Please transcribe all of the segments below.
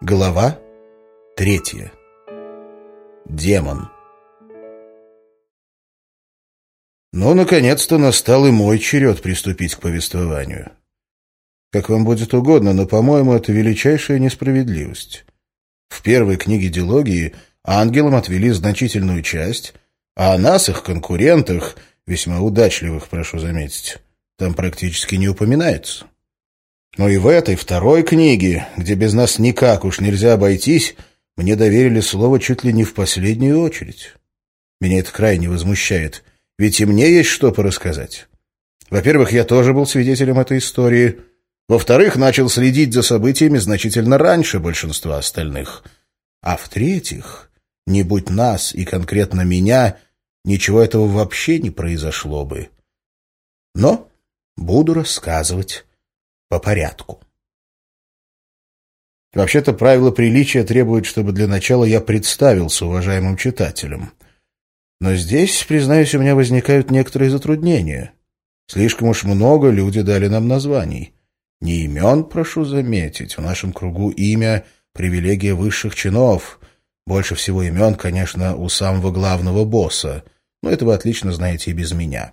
Глава третья. Демон. Ну, наконец-то настал и мой черед приступить к повествованию. Как вам будет угодно, но, по-моему, это величайшая несправедливость. В первой книге дилогии ангелам отвели значительную часть, а о нас, их конкурентах, весьма удачливых, прошу заметить, там практически не упоминается. Но и в этой второй книге, где без нас никак уж нельзя обойтись, мне доверили слово чуть ли не в последнюю очередь. Меня это крайне возмущает, ведь и мне есть что порассказать. Во-первых, я тоже был свидетелем этой истории. Во-вторых, начал следить за событиями значительно раньше большинства остальных. А в-третьих, не будь нас и конкретно меня, ничего этого вообще не произошло бы. Но буду рассказывать по порядку. Вообще-то правила приличия требуют, чтобы для начала я представился уважаемым читателям. Но здесь, признаюсь, у меня возникают некоторые затруднения. Слишком уж много люди дали нам названий. Не имен, прошу заметить. В нашем кругу имя — привилегия высших чинов. Больше всего имен, конечно, у самого главного босса. Но это вы отлично знаете и без меня.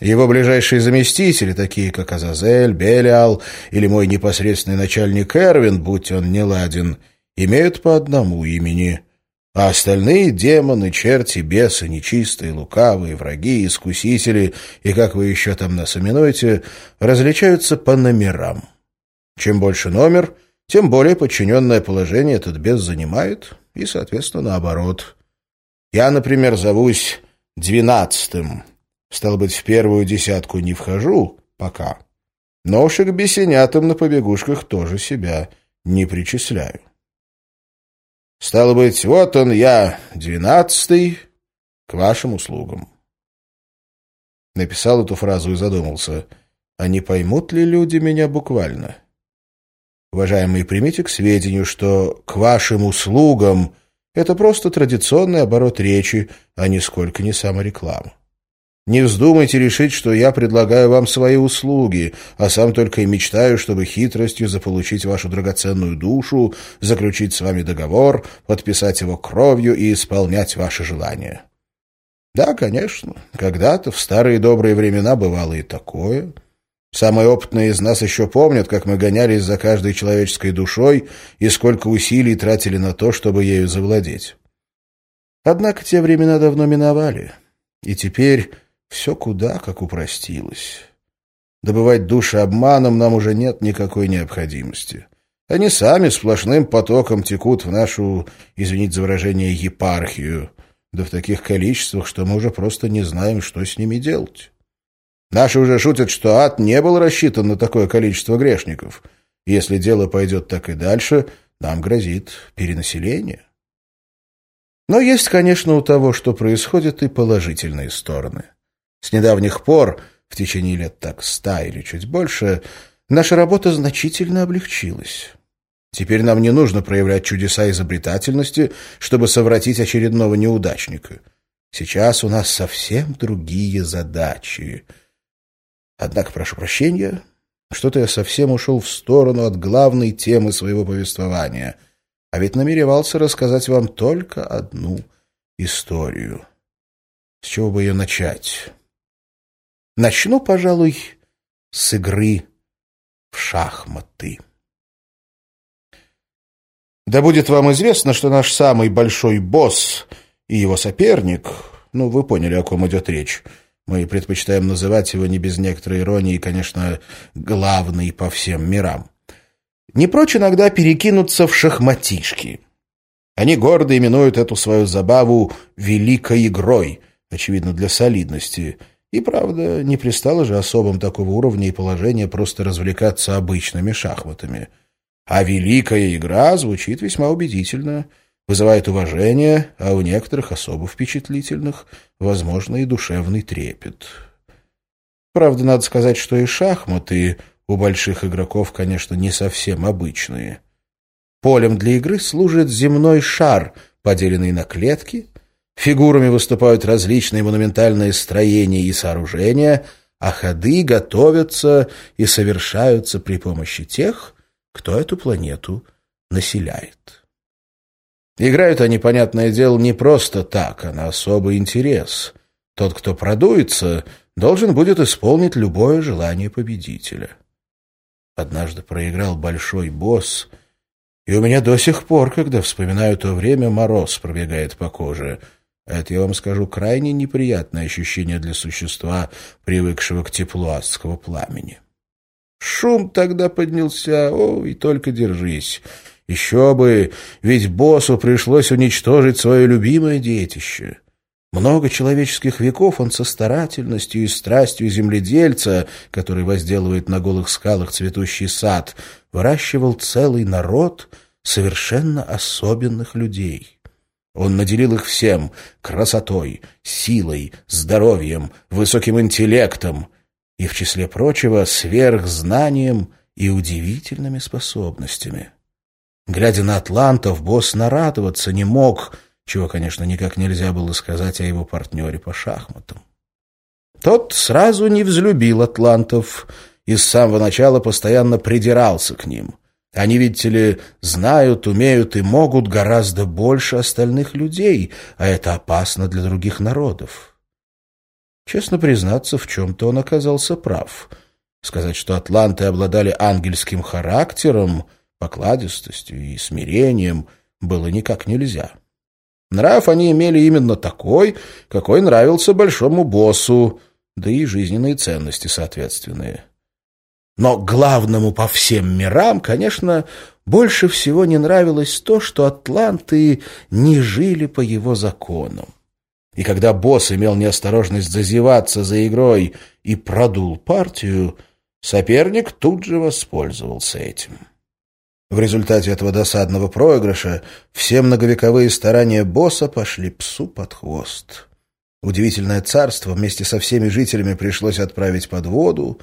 Его ближайшие заместители, такие как Азазель, Белиал или мой непосредственный начальник Эрвин, будь он не ладен, имеют по одному имени, а остальные — демоны, черти, бесы, нечистые, лукавые, враги, искусители и, как вы еще там нас именуете, различаются по номерам. Чем больше номер, тем более подчиненное положение этот бес занимает, и, соответственно, наоборот. Я, например, зовусь двенадцатым, Стал быть, в первую десятку не вхожу пока. Но уж и к бесенятам на побегушках тоже себя не причисляю. Стало быть, вот он я, двенадцатый, к вашим услугам. Написал эту фразу и задумался, а не поймут ли люди меня буквально? Уважаемые, примите к сведению, что «к вашим услугам» — это просто традиционный оборот речи, а нисколько не самореклама. Не вздумайте решить, что я предлагаю вам свои услуги, а сам только и мечтаю, чтобы хитростью заполучить вашу драгоценную душу, заключить с вами договор, подписать его кровью и исполнять ваши желания. Да, конечно, когда-то в старые добрые времена бывало и такое. Самые опытные из нас еще помнят, как мы гонялись за каждой человеческой душой и сколько усилий тратили на то, чтобы ею завладеть. Однако те времена давно миновали, и теперь все куда как упростилось. Добывать души обманом нам уже нет никакой необходимости. Они сами сплошным потоком текут в нашу, извините за выражение, епархию, да в таких количествах, что мы уже просто не знаем, что с ними делать. Наши уже шутят, что ад не был рассчитан на такое количество грешников. Если дело пойдет так и дальше, нам грозит перенаселение. Но есть, конечно, у того, что происходит, и положительные стороны. С недавних пор, в течение лет так ста или чуть больше, наша работа значительно облегчилась. Теперь нам не нужно проявлять чудеса изобретательности, чтобы совратить очередного неудачника. Сейчас у нас совсем другие задачи. Однако, прошу прощения, что-то я совсем ушел в сторону от главной темы своего повествования, а ведь намеревался рассказать вам только одну историю. С чего бы ее начать? Начну, пожалуй, с игры в шахматы. Да будет вам известно, что наш самый большой босс и его соперник, ну, вы поняли, о ком идет речь, мы предпочитаем называть его не без некоторой иронии, конечно, главный по всем мирам, не прочь иногда перекинуться в шахматишки. Они гордо именуют эту свою забаву «великой игрой», очевидно, для солидности – и, правда, не пристало же особым такого уровня и положения просто развлекаться обычными шахматами. А великая игра звучит весьма убедительно, вызывает уважение, а у некоторых особо впечатлительных, возможно, и душевный трепет. Правда, надо сказать, что и шахматы у больших игроков, конечно, не совсем обычные. Полем для игры служит земной шар, поделенный на клетки, Фигурами выступают различные монументальные строения и сооружения, а ходы готовятся и совершаются при помощи тех, кто эту планету населяет. Играют они, понятное дело, не просто так, а на особый интерес. Тот, кто продуется, должен будет исполнить любое желание победителя. Однажды проиграл большой босс, и у меня до сих пор, когда вспоминаю то время, мороз пробегает по коже. Это, я вам скажу, крайне неприятное ощущение для существа, привыкшего к теплу адского пламени. Шум тогда поднялся, о, и только держись. Еще бы, ведь боссу пришлось уничтожить свое любимое детище. Много человеческих веков он со старательностью и страстью земледельца, который возделывает на голых скалах цветущий сад, выращивал целый народ совершенно особенных людей. Он наделил их всем — красотой, силой, здоровьем, высоким интеллектом и, в числе прочего, сверхзнанием и удивительными способностями. Глядя на атлантов, босс нарадоваться не мог, чего, конечно, никак нельзя было сказать о его партнере по шахматам. Тот сразу не взлюбил атлантов и с самого начала постоянно придирался к ним. Они, видите ли, знают, умеют и могут гораздо больше остальных людей, а это опасно для других народов. Честно признаться, в чем-то он оказался прав. Сказать, что атланты обладали ангельским характером — покладистостью и смирением было никак нельзя. Нрав они имели именно такой, какой нравился большому боссу, да и жизненные ценности соответственные. Но главному по всем мирам, конечно, больше всего не нравилось то, что атланты не жили по его законам. И когда босс имел неосторожность зазеваться за игрой и продул партию, соперник тут же воспользовался этим. В результате этого досадного проигрыша все многовековые старания босса пошли псу под хвост. Удивительное царство вместе со всеми жителями пришлось отправить под воду,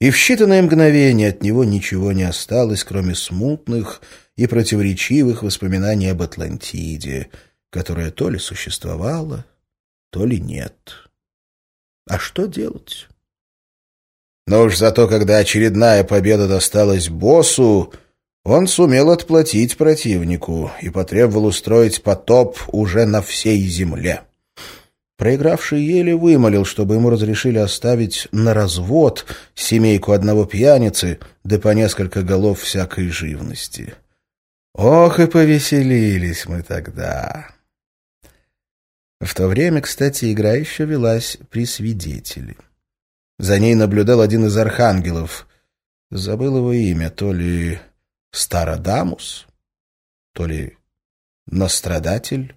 и в считанные мгновения от него ничего не осталось, кроме смутных и противоречивых воспоминаний об Атлантиде, которая то ли существовала, то ли нет. А что делать? Но уж зато, когда очередная победа досталась боссу, он сумел отплатить противнику и потребовал устроить потоп уже на всей земле. Проигравший еле вымолил, чтобы ему разрешили оставить на развод семейку одного пьяницы, да по несколько голов всякой живности. Ох и повеселились мы тогда. В то время, кстати, игра еще велась при свидетеле. За ней наблюдал один из архангелов. Забыл его имя, то ли Стародамус? То ли Нострадатель?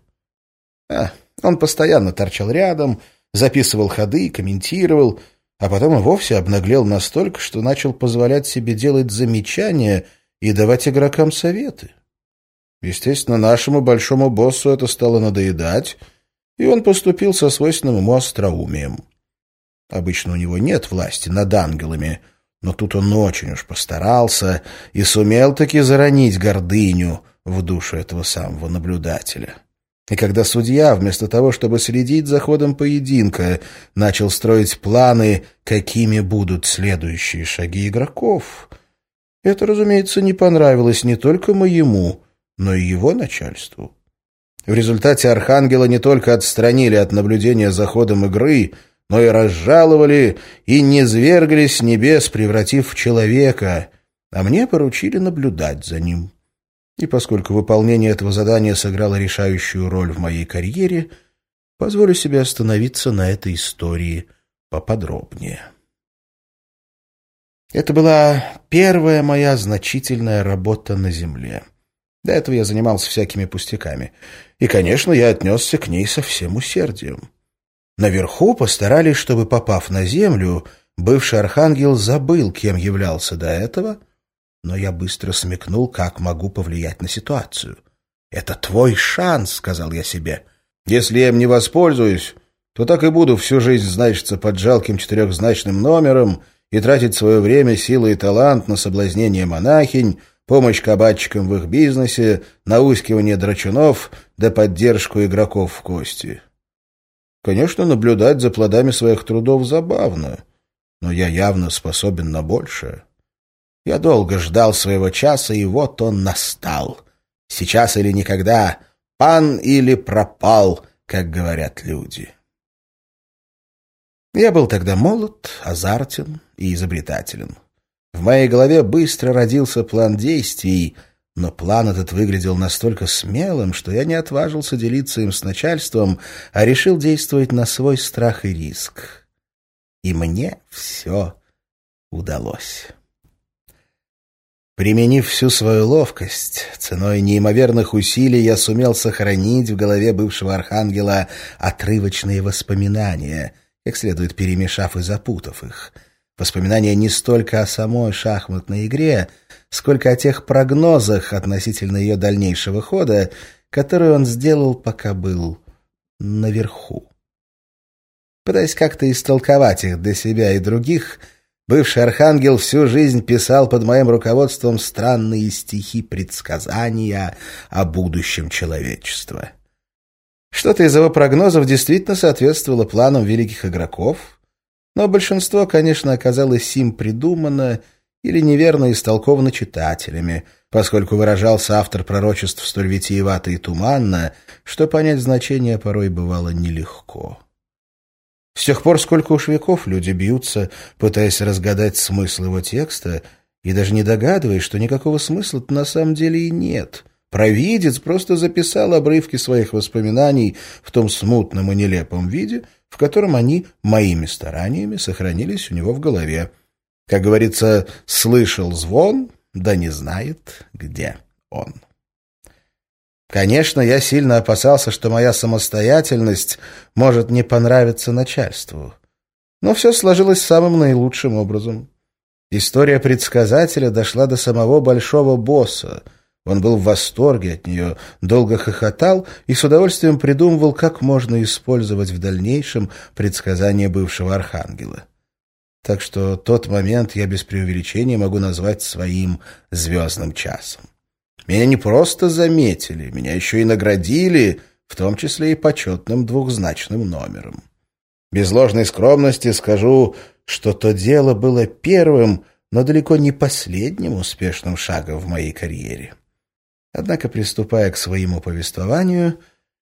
А, он постоянно торчал рядом, записывал ходы, комментировал, а потом и вовсе обнаглел настолько, что начал позволять себе делать замечания и давать игрокам советы. Естественно, нашему большому боссу это стало надоедать, и он поступил со свойственным ему остроумием. Обычно у него нет власти над ангелами — но тут он очень уж постарался и сумел таки заронить гордыню в душу этого самого наблюдателя. И когда судья, вместо того, чтобы следить за ходом поединка, начал строить планы, какими будут следующие шаги игроков, это, разумеется, не понравилось не только моему, но и его начальству. В результате Архангела не только отстранили от наблюдения за ходом игры — но и разжаловали и не звергли с небес, превратив в человека, а мне поручили наблюдать за ним. И поскольку выполнение этого задания сыграло решающую роль в моей карьере, позволю себе остановиться на этой истории поподробнее. Это была первая моя значительная работа на земле. До этого я занимался всякими пустяками. И, конечно, я отнесся к ней со всем усердием. Наверху постарались, чтобы, попав на землю, бывший архангел забыл, кем являлся до этого, но я быстро смекнул, как могу повлиять на ситуацию. «Это твой шанс», — сказал я себе. «Если я им не воспользуюсь, то так и буду всю жизнь значиться под жалким четырехзначным номером и тратить свое время, силы и талант на соблазнение монахинь, помощь кабачикам в их бизнесе, наускивание драчунов да поддержку игроков в кости». Конечно, наблюдать за плодами своих трудов забавно, но я явно способен на большее. Я долго ждал своего часа, и вот он настал. Сейчас или никогда, пан или пропал, как говорят люди. Я был тогда молод, азартен и изобретателен. В моей голове быстро родился план действий, но план этот выглядел настолько смелым, что я не отважился делиться им с начальством, а решил действовать на свой страх и риск. И мне все удалось. Применив всю свою ловкость, ценой неимоверных усилий я сумел сохранить в голове бывшего архангела отрывочные воспоминания, как следует перемешав и запутав их. Воспоминания не столько о самой шахматной игре, сколько о тех прогнозах относительно ее дальнейшего хода, которые он сделал, пока был наверху. Пытаясь как-то истолковать их для себя и других — Бывший архангел всю жизнь писал под моим руководством странные стихи предсказания о будущем человечества. Что-то из его прогнозов действительно соответствовало планам великих игроков, но большинство, конечно, оказалось им придумано или неверно истолковано читателями, поскольку выражался автор пророчеств столь витиевато и туманно, что понять значение порой бывало нелегко. С тех пор, сколько уж веков люди бьются, пытаясь разгадать смысл его текста, и даже не догадываясь, что никакого смысла на самом деле и нет. Провидец просто записал обрывки своих воспоминаний в том смутном и нелепом виде, в котором они моими стараниями сохранились у него в голове. Как говорится, слышал звон, да не знает, где он. Конечно, я сильно опасался, что моя самостоятельность может не понравиться начальству. Но все сложилось самым наилучшим образом. История предсказателя дошла до самого большого босса. Он был в восторге от нее, долго хохотал и с удовольствием придумывал, как можно использовать в дальнейшем предсказания бывшего архангела. Так что тот момент я без преувеличения могу назвать своим звездным часом. Меня не просто заметили, меня еще и наградили, в том числе и почетным двухзначным номером. Без ложной скромности скажу, что то дело было первым, но далеко не последним успешным шагом в моей карьере. Однако, приступая к своему повествованию,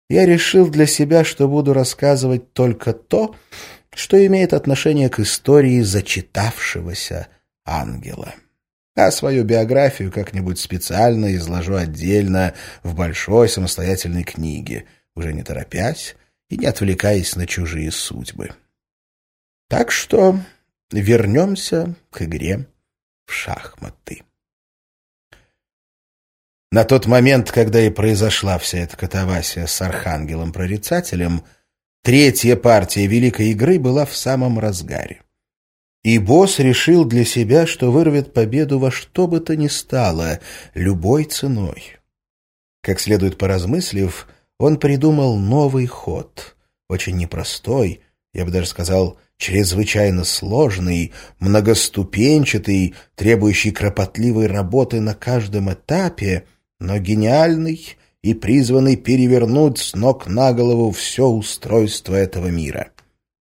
я решил для себя, что буду рассказывать только то, что имеет отношение к истории зачитавшегося ангела а свою биографию как-нибудь специально изложу отдельно в большой самостоятельной книге, уже не торопясь и не отвлекаясь на чужие судьбы. Так что вернемся к игре в шахматы. На тот момент, когда и произошла вся эта катавасия с Архангелом-прорицателем, третья партия Великой игры была в самом разгаре. И босс решил для себя, что вырвет победу во что бы то ни стало, любой ценой. Как следует поразмыслив, он придумал новый ход, очень непростой, я бы даже сказал, чрезвычайно сложный, многоступенчатый, требующий кропотливой работы на каждом этапе, но гениальный и призванный перевернуть с ног на голову все устройство этого мира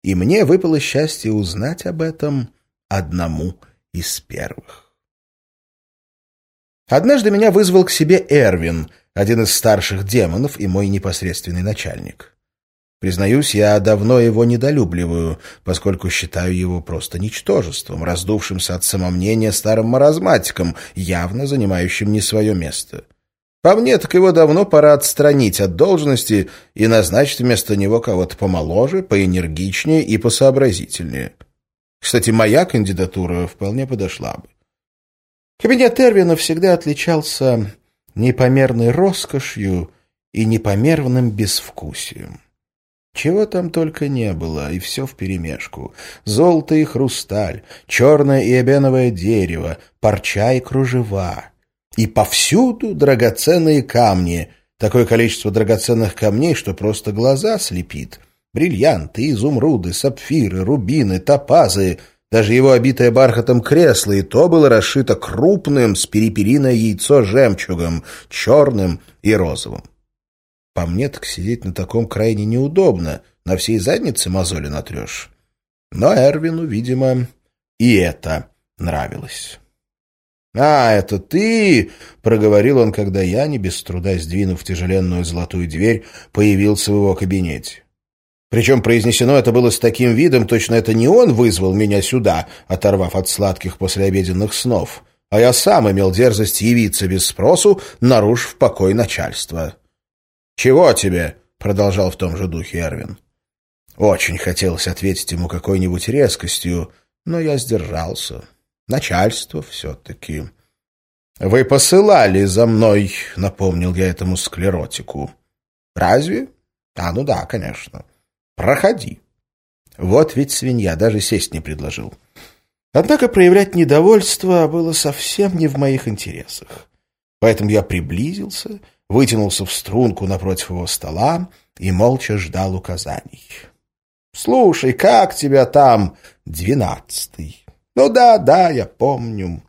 и мне выпало счастье узнать об этом одному из первых. Однажды меня вызвал к себе Эрвин, один из старших демонов и мой непосредственный начальник. Признаюсь, я давно его недолюбливаю, поскольку считаю его просто ничтожеством, раздувшимся от самомнения старым маразматиком, явно занимающим не свое место. По мне, так его давно пора отстранить от должности и назначить вместо него кого-то помоложе, поэнергичнее и посообразительнее. Кстати, моя кандидатура вполне подошла бы. Кабинет Эрвина всегда отличался непомерной роскошью и непомерным безвкусием. Чего там только не было, и все вперемешку. Золото и хрусталь, черное и эбеновое дерево, парча и кружева — и повсюду драгоценные камни. Такое количество драгоценных камней, что просто глаза слепит. Бриллианты, изумруды, сапфиры, рубины, топазы. Даже его обитое бархатом кресло и то было расшито крупным с перепериное яйцо жемчугом, черным и розовым. По мне так сидеть на таком крайне неудобно, на всей заднице мозоли натрешь. Но Эрвину, видимо, и это нравилось. «А, это ты!» — проговорил он, когда я, не без труда сдвинув тяжеленную золотую дверь, появился в его кабинете. Причем произнесено это было с таким видом, точно это не он вызвал меня сюда, оторвав от сладких послеобеденных снов, а я сам имел дерзость явиться без спросу, нарушив покой начальства. «Чего тебе?» — продолжал в том же духе Эрвин. Очень хотелось ответить ему какой-нибудь резкостью, но я сдержался. Начальство все-таки. «Вы посылали за мной», — напомнил я этому склеротику. «Разве? А, ну да, конечно. Проходи». Вот ведь свинья даже сесть не предложил. Однако проявлять недовольство было совсем не в моих интересах. Поэтому я приблизился, вытянулся в струнку напротив его стола и молча ждал указаний. «Слушай, как тебя там?» «Двенадцатый». Ну да, да, я помню.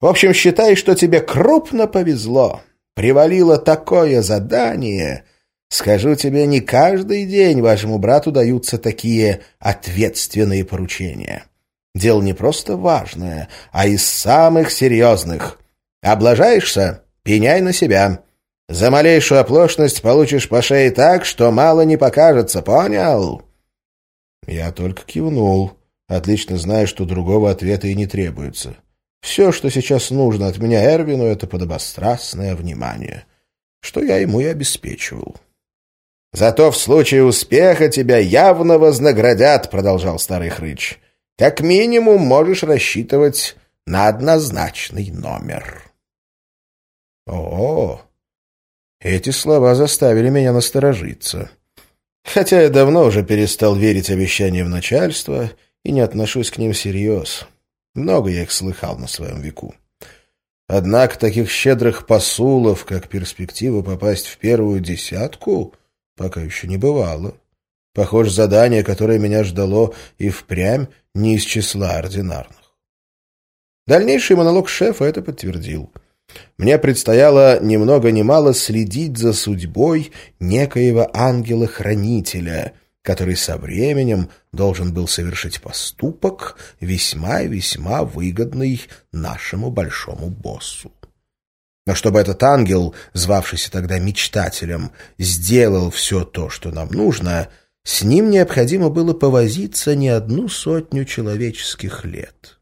В общем, считай, что тебе крупно повезло. Привалило такое задание. Скажу тебе, не каждый день вашему брату даются такие ответственные поручения. Дело не просто важное, а из самых серьезных. Облажаешься — пеняй на себя. За малейшую оплошность получишь по шее так, что мало не покажется, понял?» Я только кивнул отлично зная, что другого ответа и не требуется. Все, что сейчас нужно от меня Эрвину, это подобострастное внимание, что я ему и обеспечивал. «Зато в случае успеха тебя явно вознаградят», — продолжал старый хрыч. «Как минимум можешь рассчитывать на однозначный номер». О, эти слова заставили меня насторожиться. Хотя я давно уже перестал верить обещаниям начальства — и не отношусь к ним всерьез. Много я их слыхал на своем веку. Однако таких щедрых посулов, как перспектива попасть в первую десятку, пока еще не бывало. Похоже, задание, которое меня ждало, и впрямь не из числа ординарных. Дальнейший монолог шефа это подтвердил. Мне предстояло ни много ни мало следить за судьбой некоего ангела-хранителя, который со временем должен был совершить поступок, весьма и весьма выгодный нашему большому боссу. Но чтобы этот ангел, звавшийся тогда мечтателем, сделал все то, что нам нужно, с ним необходимо было повозиться не одну сотню человеческих лет.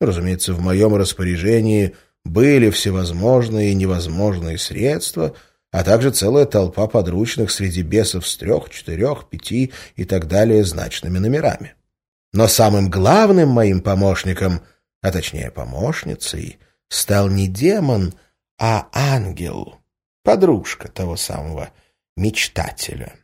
Разумеется, в моем распоряжении были всевозможные и невозможные средства — а также целая толпа подручных среди бесов с трех, четырех, пяти и так далее значными номерами. Но самым главным моим помощником, а точнее помощницей, стал не демон, а ангел, подружка того самого мечтателя.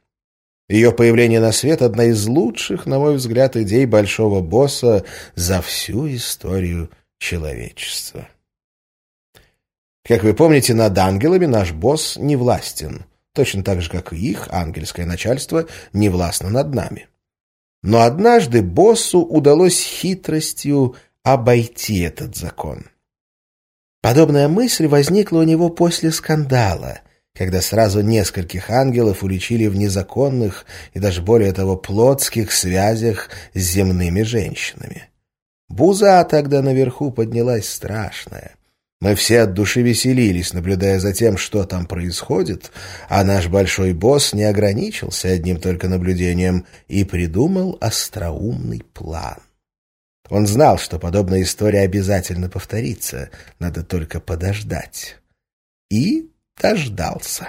Ее появление на свет — одна из лучших, на мой взгляд, идей большого босса за всю историю человечества. Как вы помните, над ангелами наш босс не властен, точно так же, как и их ангельское начальство не властно над нами. Но однажды боссу удалось хитростью обойти этот закон. Подобная мысль возникла у него после скандала, когда сразу нескольких ангелов уличили в незаконных и даже более того плотских связях с земными женщинами. Буза тогда наверху поднялась страшная. Мы все от души веселились, наблюдая за тем, что там происходит, а наш большой босс не ограничился одним только наблюдением и придумал остроумный план. Он знал, что подобная история обязательно повторится, надо только подождать. И дождался.